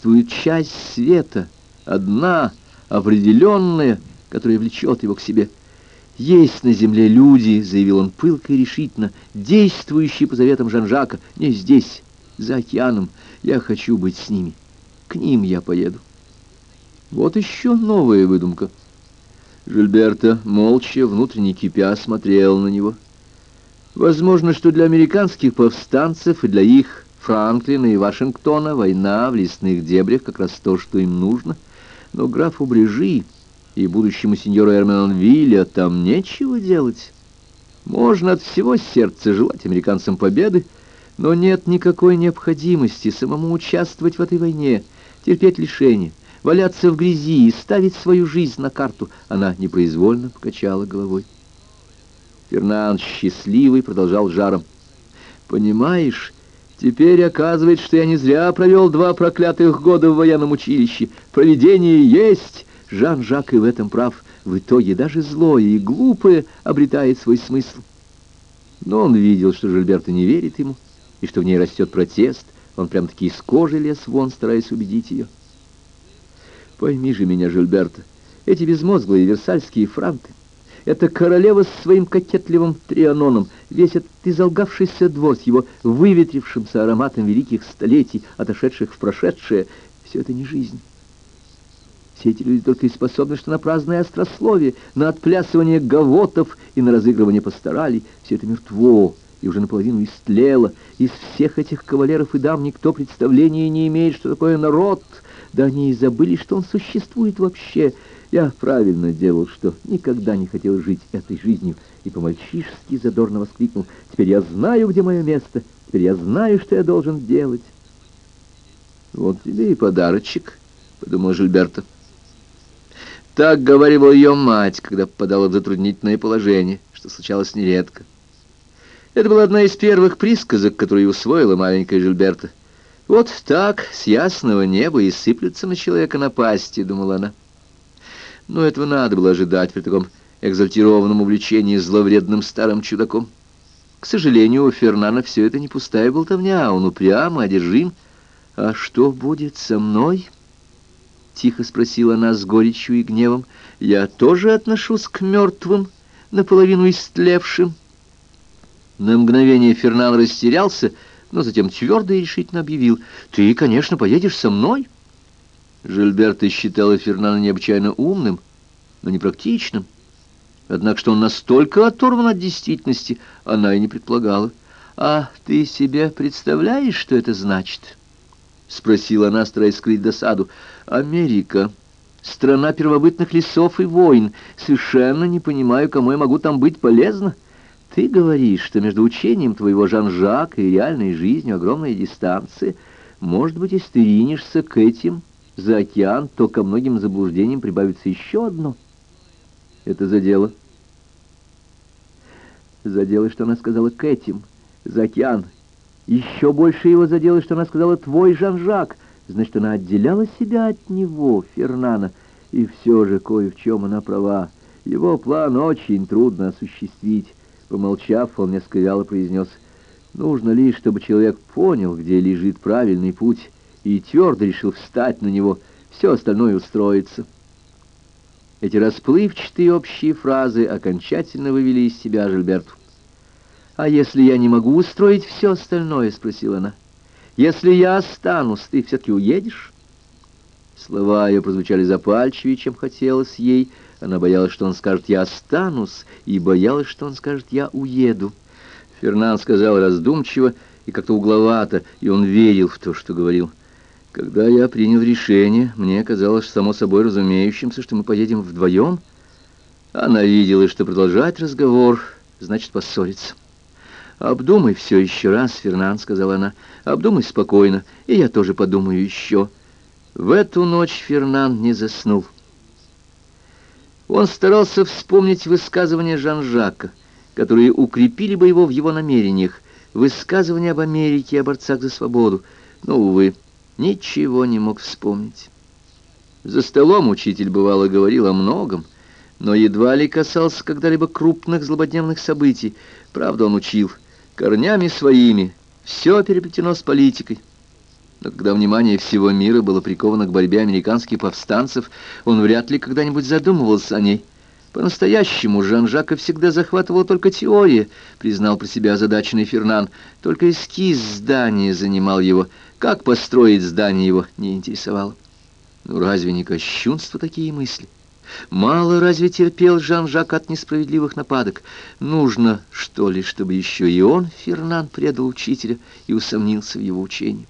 существует часть света, одна, определенная, которая влечет его к себе. Есть на земле люди, заявил он пылко и решительно, действующие по заветам Жан-Жака, не здесь, за океаном. Я хочу быть с ними. К ним я поеду. Вот еще новая выдумка. Жильберто, молча, внутренне кипя, смотрел на него. Возможно, что для американских повстанцев и для их Франклина и Вашингтона война в лесных дебрях как раз то, что им нужно. Но графу Брежи и будущему сеньору Эрменонвилля там нечего делать. Можно от всего сердца желать американцам победы, но нет никакой необходимости самому участвовать в этой войне, терпеть лишения, валяться в грязи и ставить свою жизнь на карту. Она непроизвольно покачала головой. Фернанд, счастливый, продолжал жаром. «Понимаешь, теперь оказывается, что я не зря провел два проклятых года в военном училище. Проведение есть!» Жан-Жак и в этом прав. В итоге даже злое и глупое обретает свой смысл. Но он видел, что Жильберта не верит ему, и что в ней растет протест. Он прям-таки из кожи лез вон, стараясь убедить ее. «Пойми же меня, Жильберта, эти безмозглые версальские франты, это королева с своим кокетливым трианоном, весь этот изолгавшийся двор с его выветрившимся ароматом великих столетий, отошедших в прошедшее, все это не жизнь. Все эти люди только и способны, что на праздное острословие, на отплясывание гавотов и на разыгрывание пасторалей. Все это мертво и уже наполовину истлело. Из всех этих кавалеров и дам никто представления не имеет, что такое народ. Да они и забыли, что он существует вообще. Я правильно делал, что никогда не хотел жить этой жизнью, и по-мальчишески задорно воскликнул. Теперь я знаю, где мое место, теперь я знаю, что я должен делать. Вот тебе и подарочек, — подумал Жильберто. Так говорила ее мать, когда попадала в затруднительное положение, что случалось нередко. Это была одна из первых присказок, которую усвоила маленькая Жильберта. «Вот так, с ясного неба и сыплются на человека напасти», — думала она. Но этого надо было ожидать при таком экзальтированном увлечении зловредным старым чудаком. К сожалению, у Фернана все это не пустая болтовня, он упрямо одержим. «А что будет со мной?» — тихо спросила она с горечью и гневом. «Я тоже отношусь к мертвым, наполовину истлевшим». На мгновение Фернан растерялся, но затем твердо и решительно объявил. «Ты, конечно, поедешь со мной». Жильберта считала Фернана необычайно умным, но непрактичным. Однако, что он настолько оторван от действительности, она и не предполагала. «А ты себе представляешь, что это значит?» — спросила она, стараясь скрыть досаду. «Америка, страна первобытных лесов и войн. Совершенно не понимаю, кому я могу там быть полезна. Ты говоришь, что между учением твоего Жан-Жака и реальной жизнью огромная дистанция. Может быть, если ты ринешься к этим за океан, то ко многим заблуждениям прибавится еще одно. Это задело. Задело, что она сказала к этим, за океан. Еще больше его задело, что она сказала «твой Жан-Жак». Значит, она отделяла себя от него, Фернана. И все же кое в чем она права. Его план очень трудно осуществить. Помолчав, он несколько вяло произнес, «Нужно лишь, чтобы человек понял, где лежит правильный путь» и твердо решил встать на него, все остальное устроится. Эти расплывчатые общие фразы окончательно вывели из себя Жильберту. «А если я не могу устроить все остальное?» — спросила она. «Если я останусь, ты все-таки уедешь?» Слова ее прозвучали запальчивее, чем хотелось ей. Она боялась, что он скажет «я останусь», и боялась, что он скажет «я уеду». Фернан сказал раздумчиво и как-то угловато, и он верил в то, что говорил. Когда я принял решение, мне казалось само собой разумеющимся, что мы поедем вдвоем. Она видела, что продолжать разговор значит поссориться. «Обдумай все еще раз, Фернан», — сказала она. «Обдумай спокойно, и я тоже подумаю еще». В эту ночь Фернан не заснул. Он старался вспомнить высказывания Жан-Жака, которые укрепили бы его в его намерениях, высказывания об Америке и о борцах за свободу. Но, увы, ничего не мог вспомнить. За столом учитель бывало говорил о многом, но едва ли касался когда-либо крупных злободневных событий. Правда, он учил корнями своими, все переплетено с политикой. Но когда внимание всего мира было приковано к борьбе американских повстанцев, он вряд ли когда-нибудь задумывался о ней. По-настоящему Жан-Жака всегда захватывала только теория, признал про себя озадаченный Фернан. Только эскиз здания занимал его. Как построить здание его не интересовало. Ну разве не кощунство такие мысли? Мало разве терпел Жан-Жак от несправедливых нападок? Нужно, что ли, чтобы еще и он, Фернан, предал учителя и усомнился в его учении?